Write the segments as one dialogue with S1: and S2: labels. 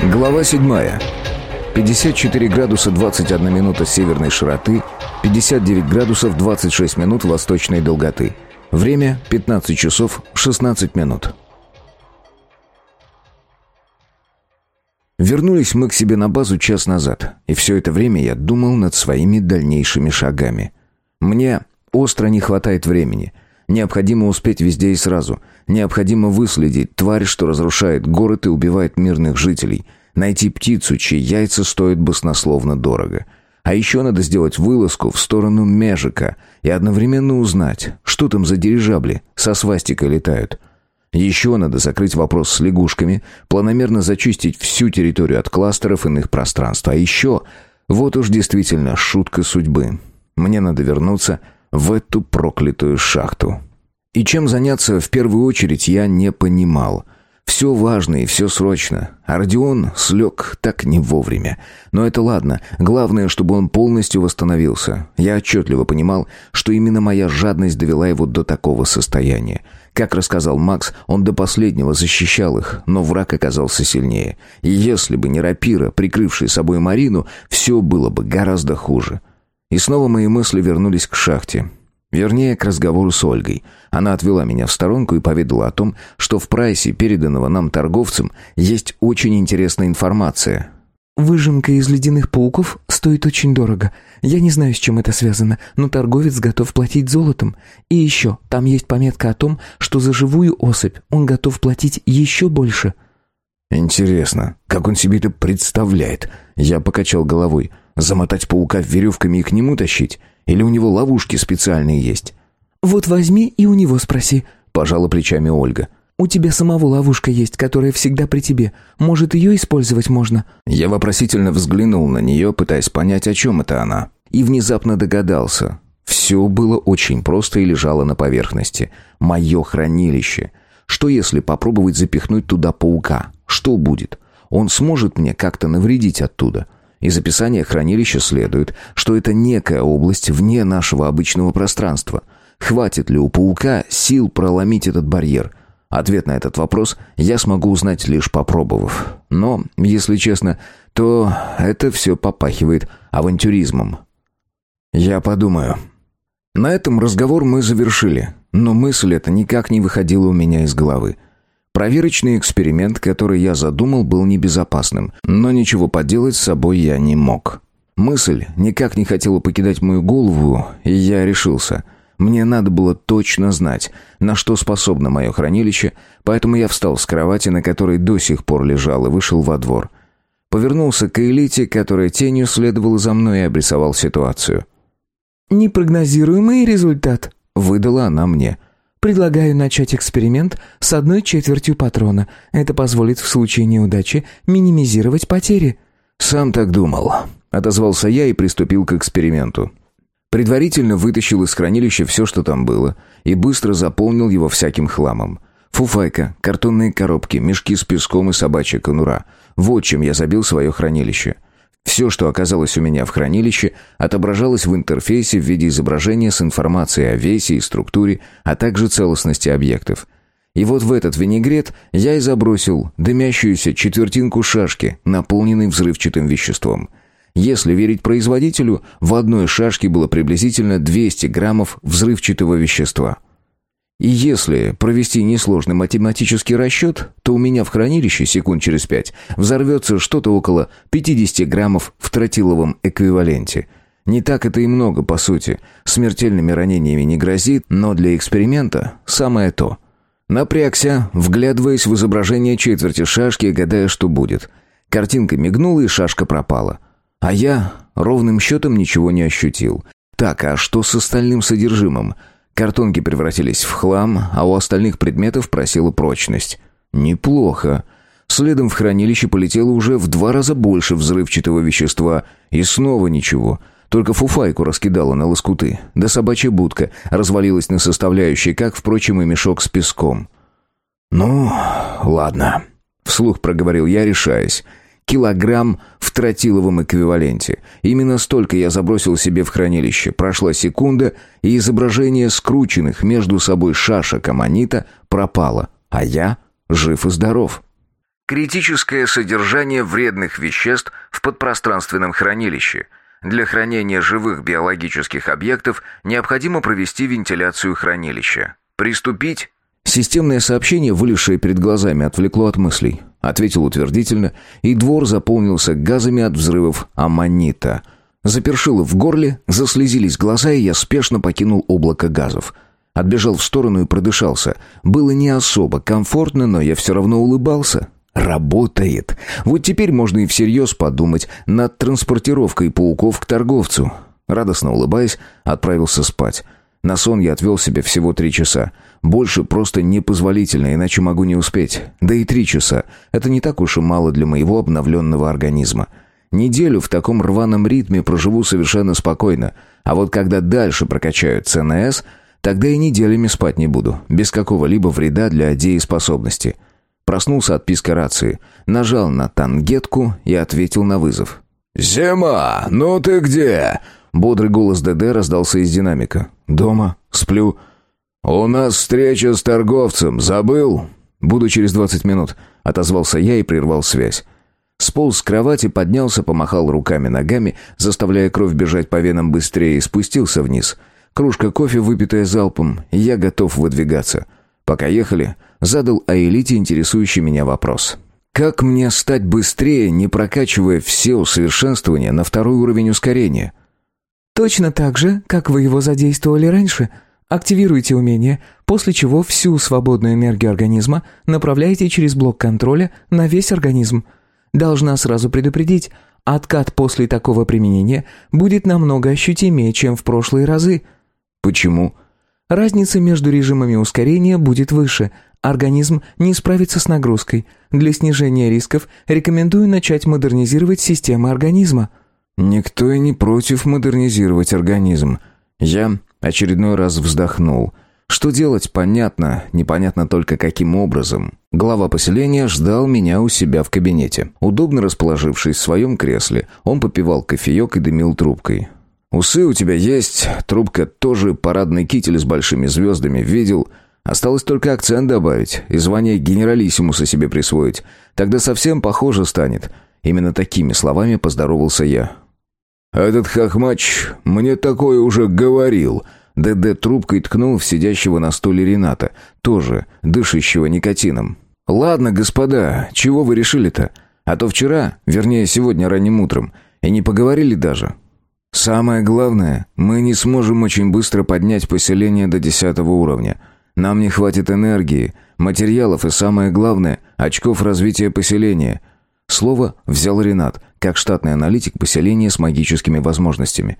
S1: Глава 7. 54 градуса 21 минута северной широты, 59 градусов 26 минут восточной долготы. Время 15 часов 16 минут. Вернулись мы к себе на базу час назад, и все это время я думал над своими дальнейшими шагами. Мне остро не хватает времени. Необходимо успеть везде и сразу. Необходимо выследить тварь, что разрушает город и убивает мирных жителей. Найти птицу, чьи яйца стоят баснословно дорого. А еще надо сделать вылазку в сторону Межика и одновременно узнать, что там за дирижабли со свастикой летают. Еще надо закрыть вопрос с лягушками, планомерно зачистить всю территорию от кластеров иных пространств. А еще, вот уж действительно шутка судьбы. Мне надо вернуться в эту проклятую шахту. И чем заняться в первую очередь я не понимал. Все важно и все срочно. А слег так не вовремя. Но это ладно. Главное, чтобы он полностью восстановился. Я отчетливо понимал, что именно моя жадность довела его до такого состояния. Как рассказал Макс, он до последнего защищал их, но враг оказался сильнее. И если бы не рапира, прикрывший собой Марину, все было бы гораздо хуже. И снова мои мысли вернулись к шахте. Вернее, к разговору с Ольгой. Она отвела меня в сторонку и поведала о том, что в прайсе, переданного нам торговцам, есть очень интересная информация.
S2: Выжимка из ледяных пауков стоит очень дорого. Я не знаю, с чем это связано, но торговец готов платить золотом. И еще, там есть пометка о том, что за живую особь он готов платить еще больше.
S1: Интересно, как он себе это представляет? Я покачал головой. Замотать паука веревками и к нему тащить? Или у него ловушки специальные есть?
S2: Вот возьми и у него спроси,
S1: пожала плечами Ольга.
S2: У тебя самого ловушка есть, которая всегда при тебе. Может, ее использовать можно?»
S1: Я вопросительно взглянул на нее, пытаясь понять, о чем это она. И внезапно догадался. Все было очень просто и лежало на поверхности. Мое хранилище. Что если попробовать запихнуть туда паука? Что будет? Он сможет мне как-то навредить оттуда? Из описания хранилища следует, что это некая область вне нашего обычного пространства. Хватит ли у паука сил проломить этот барьер? Ответ на этот вопрос я смогу узнать лишь попробовав. Но, если честно, то это все попахивает авантюризмом. Я подумаю. На этом разговор мы завершили, но мысль эта никак не выходила у меня из головы. Проверочный эксперимент, который я задумал, был небезопасным, но ничего поделать с собой я не мог. Мысль никак не хотела покидать мою голову, и я решился – мне надо было точно знать, на что способно мое хранилище, поэтому я встал с кровати, на которой до сих пор лежал, и вышел во двор. Повернулся к элите, которая тенью следовала за мной и обрисовал ситуацию.
S2: «Непрогнозируемый результат», —
S1: выдала она мне.
S2: «Предлагаю начать эксперимент с одной четвертью патрона. Это позволит в случае неудачи минимизировать потери».
S1: «Сам так думал», — отозвался я и приступил к эксперименту. Предварительно вытащил из хранилища все, что там было, и быстро заполнил его всяким хламом. Фуфайка, картонные коробки, мешки с песком и собачья конура. Вот чем я забил свое хранилище. Все, что оказалось у меня в хранилище, отображалось в интерфейсе в виде изображения с информацией о весе и структуре, а также целостности объектов. И вот в этот винегрет я и забросил дымящуюся четвертинку шашки, наполненной взрывчатым веществом – если верить производителю, в одной шашке было приблизительно 200 граммов взрывчатого вещества. И если провести несложный математический расчет, то у меня в хранилище секунд через пять взорвется что-то около 50 граммов в тротиловом эквиваленте. Не так это и много, по сути. Смертельными ранениями не грозит, но для эксперимента самое то. Напрягся, вглядываясь в изображение четверти шашки, гадая, что будет. Картинка мигнула, и шашка пропала. А я ровным счетом ничего не ощутил. Так, а что с остальным содержимым? Картонки превратились в хлам, а у остальных предметов просела прочность. Неплохо. Следом в хранилище полетело уже в два раза больше взрывчатого вещества. И снова ничего. Только фуфайку раскидала на лоскуты. Да собачья будка развалилась на составляющие, как, впрочем, и мешок с песком. «Ну, ладно», — вслух проговорил я, решаясь килограмм в тротиловом эквиваленте. Именно столько я забросил себе в хранилище. Прошла секунда, и изображение скрученных между собой шашек аммонита пропало, а я жив и здоров. Критическое содержание вредных веществ в подпространственном хранилище. Для хранения живых биологических объектов необходимо провести вентиляцию хранилища. Приступить? Системное сообщение, вылезшее перед глазами, отвлекло от мыслей. Ответил утвердительно, и двор заполнился газами от взрывов аммонита. Запершило в горле, заслезились глаза, и я спешно покинул облако газов. Отбежал в сторону и продышался. Было не особо комфортно, но я все равно улыбался. Работает. Вот теперь можно и всерьез подумать над транспортировкой пауков к торговцу. Радостно улыбаясь, отправился спать. На сон я отвел себе всего три часа. Больше просто непозволительно, иначе могу не успеть. Да и три часа. Это не так уж и мало для моего обновленного организма. Неделю в таком рваном ритме проживу совершенно спокойно. А вот когда дальше прокачают ЦНС, тогда и неделями спать не буду, без какого-либо вреда для дееспособности. Проснулся от писка рации, нажал на тангетку и ответил на вызов.
S3: «Зима, ну ты где?»
S1: Бодрый голос ДД раздался из динамика. «Дома. Сплю».
S3: «У нас встреча с торговцем. Забыл?»
S1: «Буду через двадцать минут», — отозвался я и прервал связь. Сполз с кровати, поднялся, помахал руками-ногами, заставляя кровь бежать по венам быстрее, и спустился вниз. Кружка кофе, выпитая залпом, я готов выдвигаться. Пока ехали, задал Аэлите интересующий меня вопрос. «Как мне стать быстрее, не прокачивая все усовершенствования на второй уровень ускорения?»
S2: Точно так же, как вы его задействовали раньше. Активируйте умение, после чего всю свободную энергию организма направляете через блок контроля на весь организм. Должна сразу предупредить, откат после такого применения будет намного ощутимее, чем в прошлые разы.
S1: Почему?
S2: Разница между режимами ускорения будет выше. Организм не справится с нагрузкой. Для снижения рисков рекомендую начать модернизировать системы организма.
S1: Никто и не против модернизировать организм. Я очередной раз вздохнул. Что делать, понятно, непонятно только каким образом. Глава поселения ждал меня у себя в кабинете. Удобно расположившись в своем кресле, он попивал кофеек и дымил трубкой. «Усы у тебя есть, трубка тоже, парадный китель с большими звездами, видел. Осталось только акцент добавить и звание генералиссимуса себе присвоить. Тогда совсем похоже станет». Именно такими словами поздоровался я.
S3: «Этот хохмач мне такое уже говорил».
S1: ДД трубкой ткнул в сидящего на стуле Рената, тоже дышащего никотином. «Ладно, господа, чего вы решили-то? А то вчера, вернее, сегодня ранним утром, и не поговорили даже. Самое главное, мы не сможем очень быстро поднять поселение до десятого уровня. Нам не хватит энергии, материалов и, самое главное, очков развития поселения. Слово взял Ренат, как штатный аналитик поселения с магическими возможностями.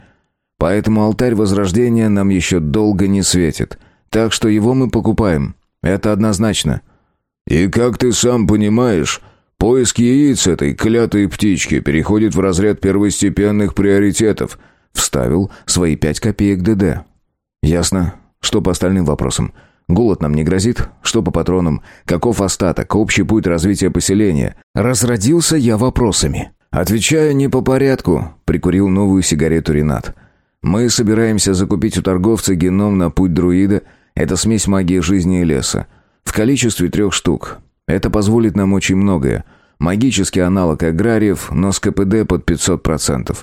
S1: Поэтому алтарь Возрождения нам еще долго не светит. Так что его мы покупаем. Это однозначно.
S3: И как ты сам понимаешь, поиск яиц этой клятой птички переходит в разряд первостепенных приоритетов. Вставил свои пять копеек ДД.
S1: Ясно. Что по остальным вопросам? Голод нам не грозит? Что по патронам? Каков остаток? Общий путь развития поселения? Разродился я вопросами. Отвечаю не по порядку, прикурил новую сигарету Ренат. Мы собираемся закупить у торговца геном на путь друида. Это смесь магии жизни и леса. В количестве трех штук. Это позволит нам очень многое. Магический аналог аграриев, но с КПД под 500%.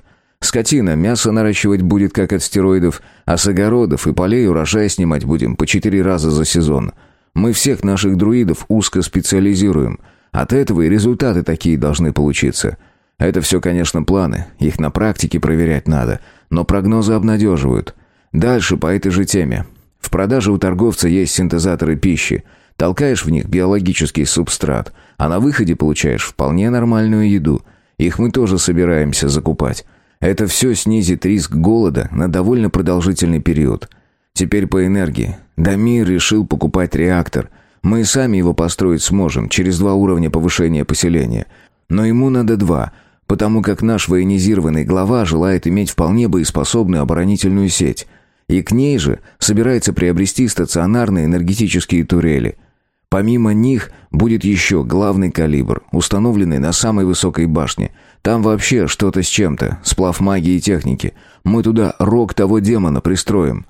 S1: Скотина, мясо наращивать будет как от стероидов, а с огородов и полей урожай снимать будем по четыре раза за сезон. Мы всех наших друидов узко специализируем. От этого и результаты такие должны получиться. Это все, конечно, планы, их на практике проверять надо, но прогнозы обнадеживают. Дальше по этой же теме. В продаже у торговца есть синтезаторы пищи. Толкаешь в них биологический субстрат, а на выходе получаешь вполне нормальную еду. Их мы тоже собираемся закупать. Это все снизит риск голода на довольно продолжительный период. Теперь по энергии. Дамир решил покупать реактор. Мы сами его построить сможем, через два уровня повышения поселения. Но ему надо два, потому как наш военизированный глава желает иметь вполне боеспособную оборонительную сеть. И к ней же собирается приобрести стационарные энергетические турели – Помимо них будет еще главный калибр, установленный на самой высокой башне. Там вообще что-то с чем-то, сплав магии и техники. Мы туда рог того демона пристроим».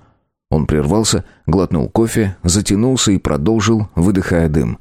S1: Он прервался, глотнул кофе, затянулся и продолжил, выдыхая дым.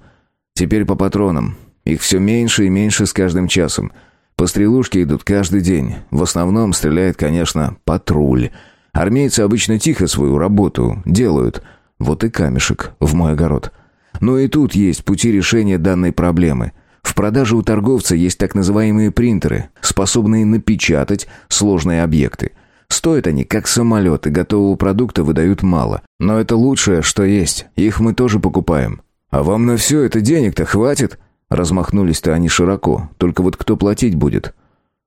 S1: «Теперь по патронам. Их все меньше и меньше с каждым часом. Пострелушки идут каждый день. В основном стреляет, конечно, патруль. Армейцы обычно тихо свою работу делают. Вот и камешек в мой огород. Но и тут есть пути решения данной проблемы. В продаже у торговца есть так называемые принтеры, способные напечатать сложные объекты. Стоят они как самолеты, готового продукта выдают мало. Но это лучшее, что есть. Их мы тоже покупаем. А вам на все это денег-то хватит? Размахнулись-то они широко. Только вот кто платить будет?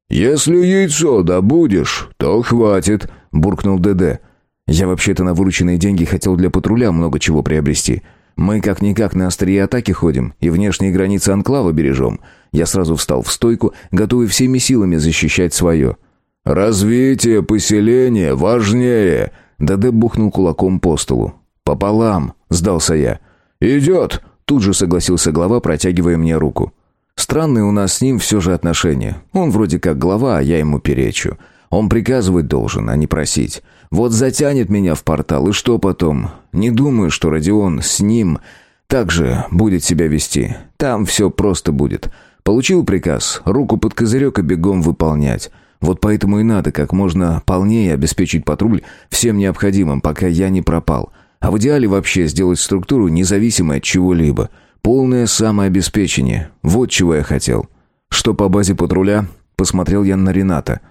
S1: «Если яйцо добудешь, то хватит», — буркнул ДД. «Я вообще-то на вырученные деньги хотел для патруля много чего приобрести. Мы как-никак на острие атаки ходим и внешние границы анклава бережем. Я сразу встал в стойку, готовый всеми силами защищать свое». «Развитие поселения важнее», — ДД бухнул кулаком по столу. «Пополам», — сдался я. «Идет», Тут же согласился глава, протягивая мне руку. Странные у нас с ним все же отношения. Он вроде как глава, а я ему перечу. Он приказывать должен, а не просить. Вот затянет меня в портал, и что потом? Не думаю, что Родион с ним так же будет себя вести. Там все просто будет. Получил приказ, руку под козырек и бегом выполнять. Вот поэтому и надо как можно полнее обеспечить патруль всем необходимым, пока я не пропал. А в идеале вообще сделать структуру независимой от чего-либо. Полное самообеспечение. Вот чего я хотел. Что по базе патруля? Посмотрел я на Рената.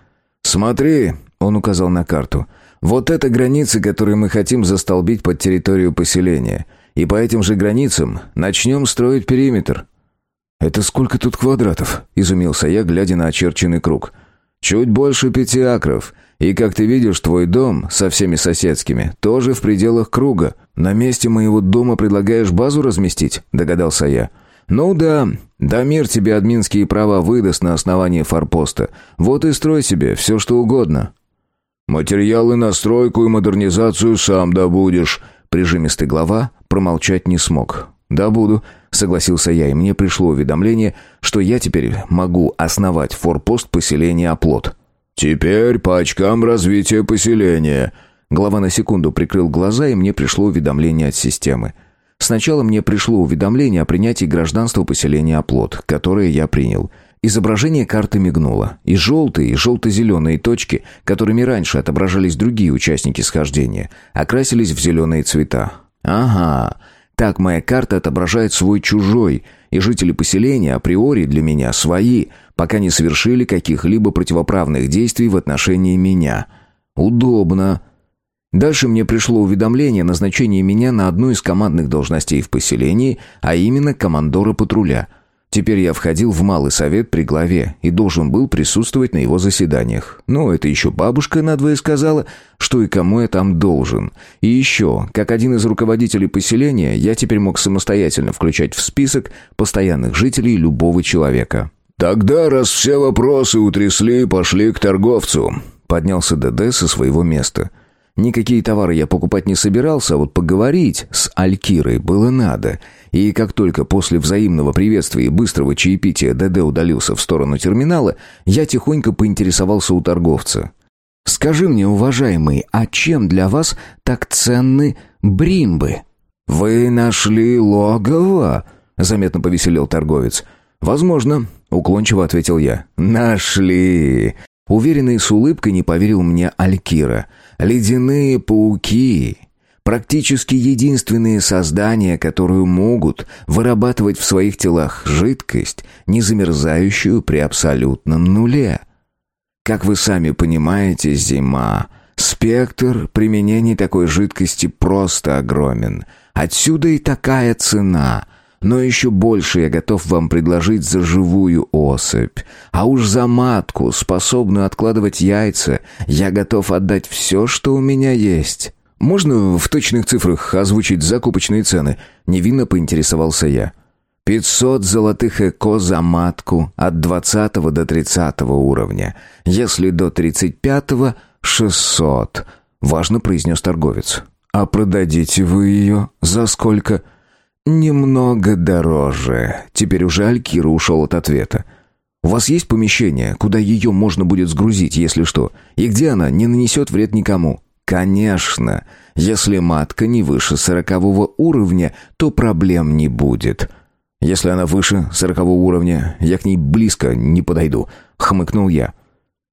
S1: «Смотри», — он указал на карту. «Вот это границы, которые мы хотим застолбить под территорию поселения. И по этим же границам начнем строить периметр». «Это сколько тут квадратов?» — изумился я, глядя на очерченный круг. «Чуть больше пяти акров. И, как ты видишь, твой дом со всеми соседскими тоже в пределах круга. На месте моего дома предлагаешь базу разместить?» – догадался я. «Ну да, Дамир тебе админские права выдаст на основании форпоста. Вот и строй себе все, что угодно». «Материалы на стройку и модернизацию сам добудешь», – прижимистый глава промолчать не смог. «Да буду», — согласился я, и мне пришло уведомление, что я теперь могу основать форпост поселения Оплот. «Теперь по очкам развития поселения». Глава на секунду прикрыл глаза, и мне пришло уведомление от системы. Сначала мне пришло уведомление о принятии гражданства поселения Оплот, которое я принял. Изображение карты мигнуло, и желтые, и желто-зеленые точки, которыми раньше отображались другие участники схождения, окрасились в зеленые цвета. «Ага, так моя карта отображает свой чужой, и жители поселения априори для меня свои, пока не совершили каких-либо противоправных действий в отношении меня. Удобно. Дальше мне пришло уведомление о назначении меня на одну из командных должностей в поселении, а именно командора патруля – Теперь я входил в малый совет при главе и должен был присутствовать на его заседаниях. Но это еще бабушка надвое сказала, что и кому я там должен. И еще, как один из руководителей поселения, я теперь мог самостоятельно включать в список постоянных жителей любого человека.
S3: «Тогда, раз все вопросы утрясли, пошли к торговцу», — поднялся ДД со своего места.
S1: Никакие товары я покупать не собирался, а вот поговорить с Алькирой было надо — и как только после взаимного приветствия и быстрого чаепития ДД удалился в сторону терминала, я тихонько поинтересовался у торговца. «Скажи мне, уважаемый, а чем для вас так ценны бримбы?»
S3: «Вы нашли логово?» — заметно повеселел торговец.
S1: «Возможно», — уклончиво ответил я.
S3: «Нашли!»
S1: Уверенный с улыбкой не поверил мне Алькира. «Ледяные пауки! Практически единственные создания, которые могут вырабатывать в своих телах жидкость, не замерзающую при абсолютном нуле. Как вы сами понимаете, зима. Спектр применений такой жидкости просто огромен. Отсюда и такая цена. Но еще больше я готов вам предложить за живую особь. А уж за матку, способную откладывать яйца, я готов отдать все, что у меня есть. «Можно в точных цифрах озвучить закупочные цены?» — невинно поинтересовался я. «Пятьсот золотых эко за матку от двадцатого до тридцатого уровня. Если до тридцать пятого — шестьсот», — важно произнес торговец. «А продадите вы ее за сколько?» «Немного дороже». Теперь уже Алькира ушел от ответа. «У вас есть помещение, куда ее можно будет сгрузить, если что? И где она не нанесет вред никому?» Конечно, если матка не выше сорокового уровня, то проблем не будет. Если она выше сорокового уровня, я к ней близко не подойду», — хмыкнул я.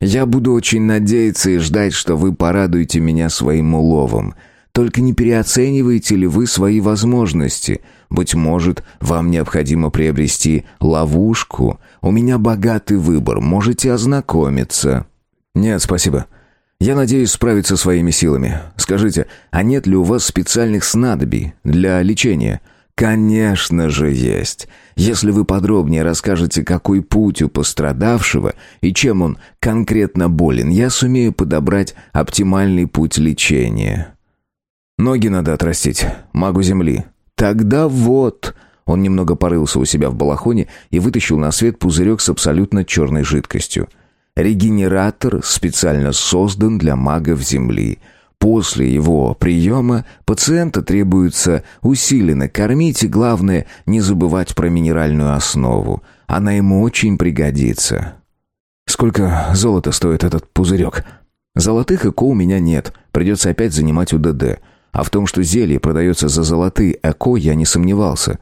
S1: «Я буду очень надеяться и ждать, что вы порадуете меня своим уловом. Только не переоцениваете ли вы свои возможности? Быть может, вам необходимо приобрести ловушку. У меня богатый выбор, можете ознакомиться». «Нет, спасибо. Я надеюсь справиться своими силами. Скажите, а нет ли у вас специальных снадобий для лечения?» «Конечно же есть. Если вы подробнее расскажете, какой путь у пострадавшего и чем он конкретно болен, я сумею подобрать оптимальный путь лечения». «Ноги надо отрастить, магу земли». «Тогда вот...» Он немного порылся у себя в балахоне и вытащил на свет пузырек с абсолютно черной жидкостью. «Регенератор специально создан для магов Земли». После его приема пациента требуется усиленно кормить и, главное, не забывать про минеральную основу. Она ему очень пригодится. Сколько золота стоит этот пузырек? Золотых эко у меня нет, придется опять занимать УДД. А в том, что зелье продается за золотые эко, я не сомневался.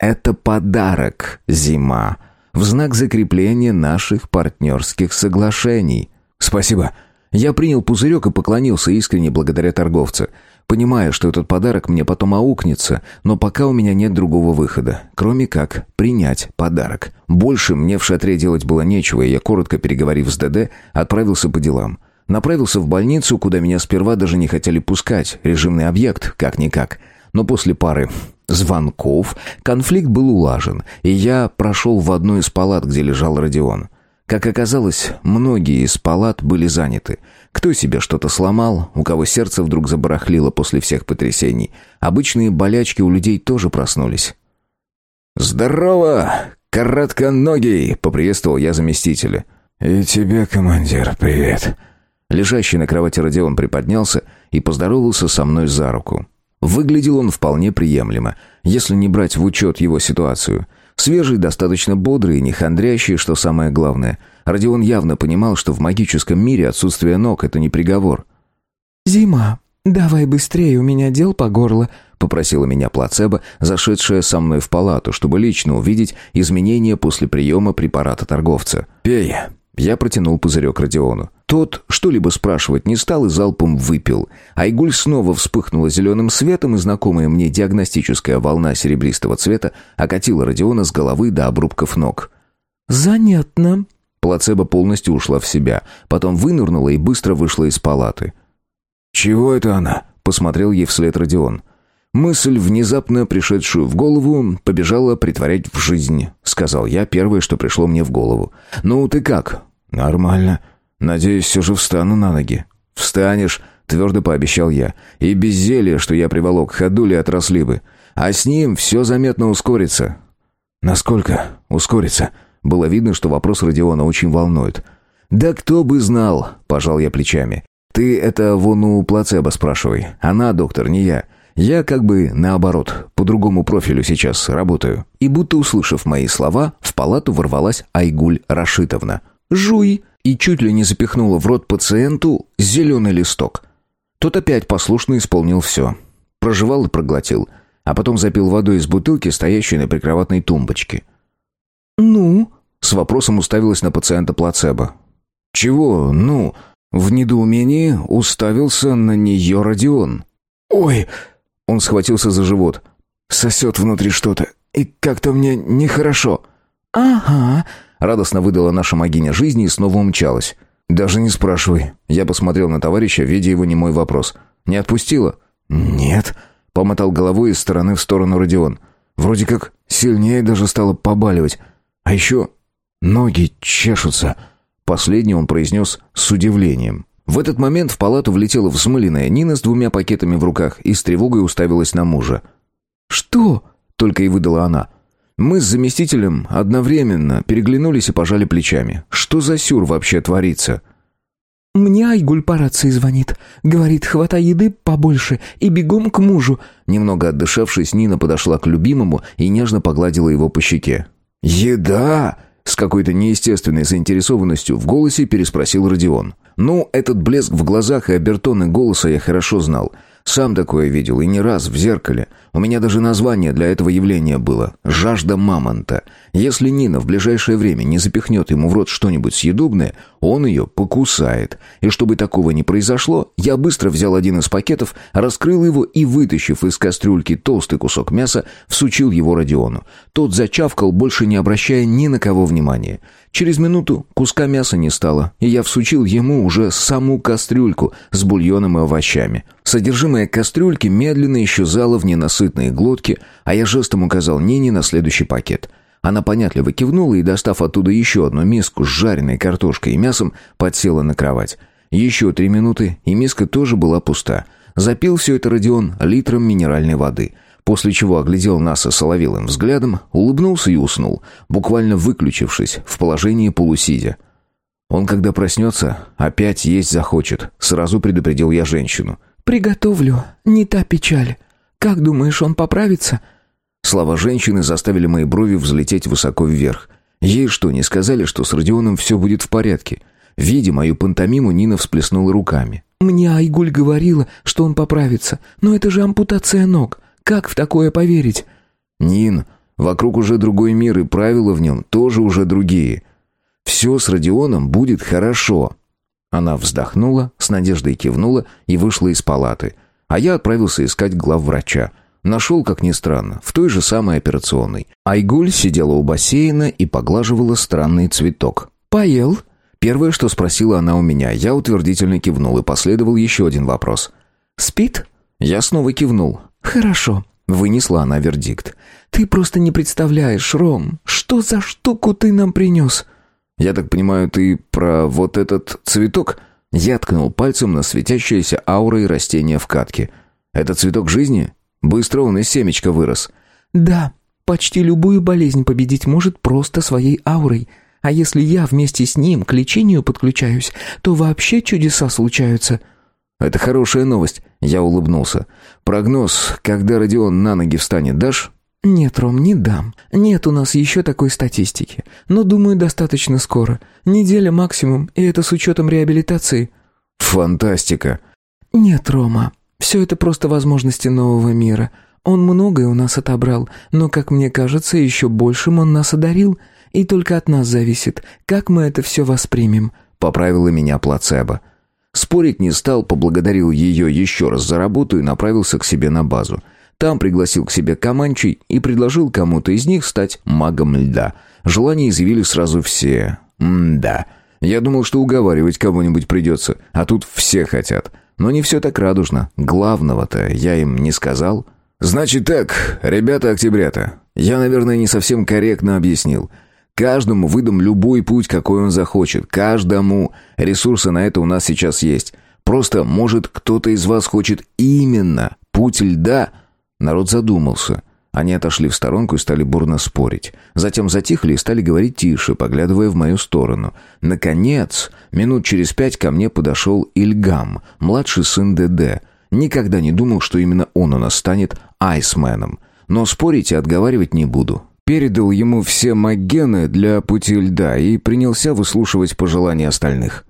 S1: Это подарок, зима, в знак закрепления наших партнерских соглашений. Спасибо. Я принял пузырек и поклонился искренне благодаря торговцу, понимая, что этот подарок мне потом аукнется, но пока у меня нет другого выхода, кроме как принять подарок. Больше мне в шатре делать было нечего, и я, коротко переговорив с ДД, отправился по делам. Направился в больницу, куда меня сперва даже не хотели пускать, режимный объект, как-никак. Но после пары звонков конфликт был улажен, и я прошел в одну из палат, где лежал Родион. Как оказалось, многие из палат были заняты. Кто себе что-то сломал, у кого сердце вдруг забарахлило после всех потрясений. Обычные болячки у людей тоже проснулись. «Здорово, коротконогий!» — поприветствовал я заместителя.
S3: «И тебе, командир, привет!»
S1: Лежащий на кровати Родион приподнялся и поздоровался со мной за руку. Выглядел он вполне приемлемо, если не брать в учет его ситуацию — Свежий, достаточно бодрый и не хандрящий, что самое главное. Родион явно понимал, что в магическом мире отсутствие ног — это не приговор.
S2: «Зима, давай быстрее, у меня дел по горло», —
S1: попросила меня плацебо, зашедшая со мной в палату, чтобы лично увидеть изменения после приема препарата торговца. «Пей». Я протянул пузырек Родиону. Тот что-либо спрашивать не стал и залпом выпил. Айгуль снова вспыхнула зеленым светом, и знакомая мне диагностическая волна серебристого цвета окатила Родиона с головы до обрубков ног.
S2: «Занятно».
S1: Плацебо полностью ушла в себя, потом вынырнула и быстро вышла из палаты.
S3: «Чего это она?»
S1: — посмотрел ей вслед Родион. Мысль, внезапно пришедшую в голову, побежала притворять в жизнь, сказал я первое, что пришло мне в голову. «Ну, ты как?»
S3: «Нормально. Надеюсь, все же встану на ноги».
S1: «Встанешь», — твердо пообещал я. «И без зелья, что я приволок, ходули отросли бы. А с ним все заметно ускорится».
S3: «Насколько ускорится?»
S1: Было видно, что вопрос Родиона очень волнует. «Да кто бы знал», — пожал я плечами. «Ты это вон у плацебо спрашивай. Она доктор, не я. Я как бы наоборот, по другому профилю сейчас работаю». И будто услышав мои слова, в палату ворвалась Айгуль Рашитовна. «Жуй!» и чуть ли не запихнула в рот пациенту зеленый листок. Тот опять послушно исполнил все. Прожевал и проглотил, а потом запил водой из бутылки, стоящей на прикроватной тумбочке.
S2: «Ну?»
S1: — с вопросом уставилась на пациента плацебо. «Чего «ну?» В недоумении уставился на нее Родион.
S3: «Ой!»
S1: — он схватился за живот.
S3: «Сосет внутри что-то, и как-то мне нехорошо».
S2: «Ага»,
S1: Радостно выдала наша могиня жизни и снова умчалась. «Даже не спрашивай». Я посмотрел на товарища, видя его немой вопрос. «Не отпустила?»
S3: «Нет», — помотал головой из стороны в сторону Родион. «Вроде как сильнее даже стало побаливать. А еще ноги чешутся».
S1: Последний он произнес с удивлением. В этот момент в палату влетела взмыленная Нина с двумя пакетами в руках и с тревогой уставилась на мужа.
S2: «Что?»
S1: — только и выдала она. Мы с заместителем одновременно переглянулись и пожали плечами. Что за сюр вообще творится?
S2: «Мне Айгуль по рации звонит. Говорит, хватай еды побольше и бегом к мужу».
S1: Немного отдышавшись, Нина подошла к любимому и нежно погладила его по щеке.
S3: «Еда!»
S1: С какой-то неестественной заинтересованностью в голосе переспросил Родион. Ну, этот блеск в глазах и обертоны голоса я хорошо знал. Сам такое видел, и не раз в зеркале. У меня даже название для этого явления было — «Жажда мамонта». Если Нина в ближайшее время не запихнет ему в рот что-нибудь съедобное, он ее покусает. И чтобы такого не произошло, я быстро взял один из пакетов, раскрыл его и, вытащив из кастрюльки толстый кусок мяса, всучил его Родиону. Тот зачавкал, больше не обращая ни на кого внимания. Через минуту куска мяса не стало, и я всучил ему уже саму кастрюльку с бульоном и овощами. Содержимое кастрюльки медленно исчезало в ненасытные глотки, а я жестом указал Нине на следующий пакет. Она понятливо кивнула и, достав оттуда еще одну миску с жареной картошкой и мясом, подсела на кровать. Еще три минуты, и миска тоже была пуста. Запил все это Родион литром минеральной воды — после чего оглядел нас соловелым взглядом, улыбнулся и уснул, буквально выключившись в положении полусидя. «Он, когда проснется, опять есть захочет», — сразу предупредил я женщину.
S2: «Приготовлю, не та печаль. Как думаешь, он поправится?»
S1: Слова женщины заставили мои брови взлететь высоко вверх. Ей что, не сказали, что с Родионом все будет в порядке? Видя мою пантомиму, Нина всплеснула руками.
S2: «Мне Айгуль говорила, что он поправится, но это же ампутация ног. Как в такое поверить?»
S1: «Нин, вокруг уже другой мир, и правила в нем тоже уже другие. Все с Родионом будет хорошо». Она вздохнула, с надеждой кивнула и вышла из палаты. А я отправился искать главврача. Нашел, как ни странно, в той же самой операционной. Айгуль сидела у бассейна и поглаживала странный цветок.
S2: «Поел?»
S1: Первое, что спросила она у меня, я утвердительно кивнул, и последовал еще один вопрос.
S2: «Спит?»
S1: Я снова кивнул.
S2: «Хорошо», —
S1: вынесла она вердикт.
S2: «Ты просто не представляешь, Ром, что за штуку ты нам принес?»
S1: «Я так понимаю, ты про вот этот цветок?» Я ткнул пальцем на светящиеся аурой растения в катке. «Это цветок жизни? Быстро он из семечка вырос».
S2: «Да, почти любую болезнь победить может просто своей аурой. А если я вместе с ним к лечению подключаюсь, то вообще чудеса случаются».
S1: «Это хорошая новость», — я улыбнулся. «Прогноз, когда Родион на ноги встанет, дашь?»
S2: «Нет, Ром, не дам. Нет у нас еще такой статистики. Но, думаю, достаточно скоро. Неделя максимум, и это с учетом реабилитации».
S1: «Фантастика».
S2: «Нет, Рома, все это просто возможности нового мира. Он многое у нас отобрал, но, как мне кажется, еще большим он нас одарил. И только от нас зависит, как мы это все воспримем», —
S1: поправила меня плацебо. Спорить не стал, поблагодарил ее еще раз за работу и направился к себе на базу. Там пригласил к себе Каманчей и предложил кому-то из них стать магом льда. Желание изъявили сразу все. М-да. Я думал, что уговаривать кого-нибудь придется, а тут все хотят. Но не все так радужно. Главного-то я им не сказал. «Значит так, ребята-октябрята, я, наверное, не совсем корректно объяснил». Каждому выдам любой путь, какой он захочет. Каждому. Ресурсы на это у нас сейчас есть. Просто, может, кто-то из вас хочет именно путь льда?» Народ задумался. Они отошли в сторонку и стали бурно спорить. Затем затихли и стали говорить тише, поглядывая в мою сторону. Наконец, минут через пять ко мне подошел Ильгам, младший сын ДД. Никогда не думал, что именно он у нас станет айсменом. Но спорить и отговаривать не буду передал ему все магены для пути льда и принялся выслушивать пожелания остальных.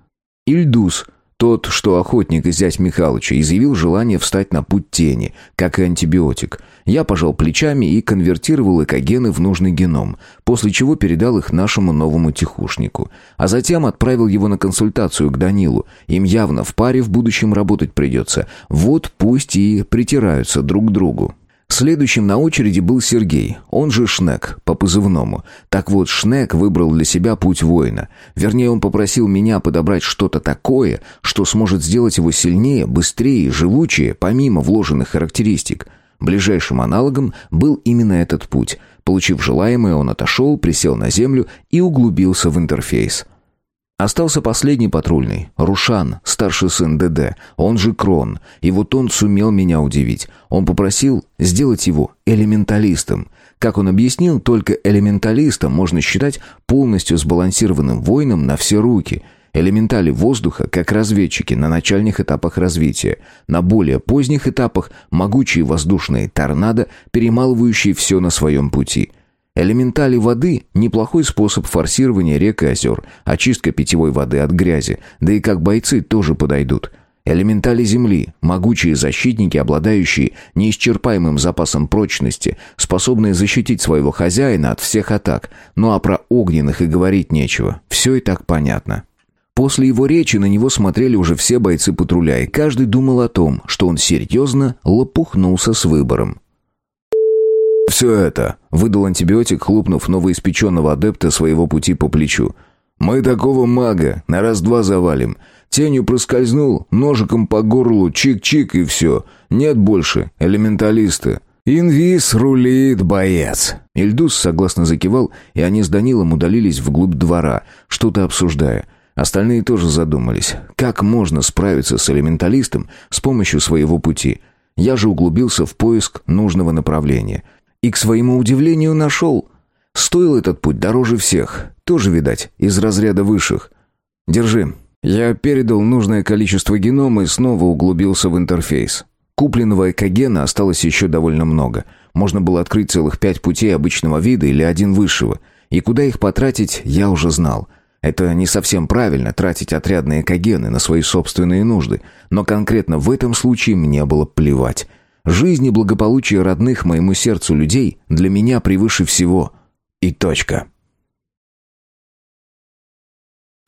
S1: Ильдус, тот, что охотник и зять Михалыча, изъявил желание встать на путь тени, как и антибиотик. Я пожал плечами и конвертировал экогены в нужный геном, после чего передал их нашему новому тихушнику. А затем отправил его на консультацию к Данилу. Им явно в паре в будущем работать придется. Вот пусть и притираются друг к другу. Следующим на очереди был Сергей, он же Шнек, по позывному. Так вот, Шнек выбрал для себя путь воина. Вернее, он попросил меня подобрать что-то такое, что сможет сделать его сильнее, быстрее, живучее, помимо вложенных характеристик. Ближайшим аналогом был именно этот путь. Получив желаемое, он отошел, присел на землю и углубился в интерфейс. Остался последний патрульный, Рушан, старший сын ДД, он же Крон. И вот он сумел меня удивить. Он попросил сделать его элементалистом. Как он объяснил, только элементалистом можно считать полностью сбалансированным воином на все руки. Элементали воздуха, как разведчики на начальных этапах развития. На более поздних этапах могучие воздушные торнадо, перемалывающие все на своем пути – Элементали воды – неплохой способ форсирования рек и озер, очистка питьевой воды от грязи, да и как бойцы тоже подойдут. Элементали Земли, могучие защитники, обладающие неисчерпаемым запасом прочности, способные защитить своего хозяина от всех атак. Ну а про огненных и говорить нечего. Все и так понятно. После его речи на него смотрели уже все бойцы патруля, и каждый думал о том, что он серьезно лопухнулся с выбором.
S3: «Все это», — выдал антибиотик, хлопнув новоиспеченного адепта своего пути по плечу. «Мы такого мага на раз-два завалим. Тенью проскользнул, ножиком по горлу, чик-чик и все. Нет больше, элементалисты». «Инвиз рулит, боец!» Ильдус согласно закивал, и они с Данилом удалились вглубь двора, что-то обсуждая. Остальные тоже задумались, как можно справиться с элементалистом с помощью своего пути. Я же углубился в поиск нужного направления — и, к своему удивлению, нашел. Стоил этот путь дороже всех. Тоже, видать, из разряда высших. Держи. Я передал нужное количество генома и снова углубился в интерфейс. Купленного экогена осталось еще довольно много. Можно было открыть целых пять путей обычного вида или один высшего. И куда их потратить, я уже знал. Это не совсем правильно тратить отрядные экогены на свои собственные нужды, но конкретно в этом случае мне было плевать. Жизнь и благополучие родных моему сердцу людей для меня превыше всего. И точка.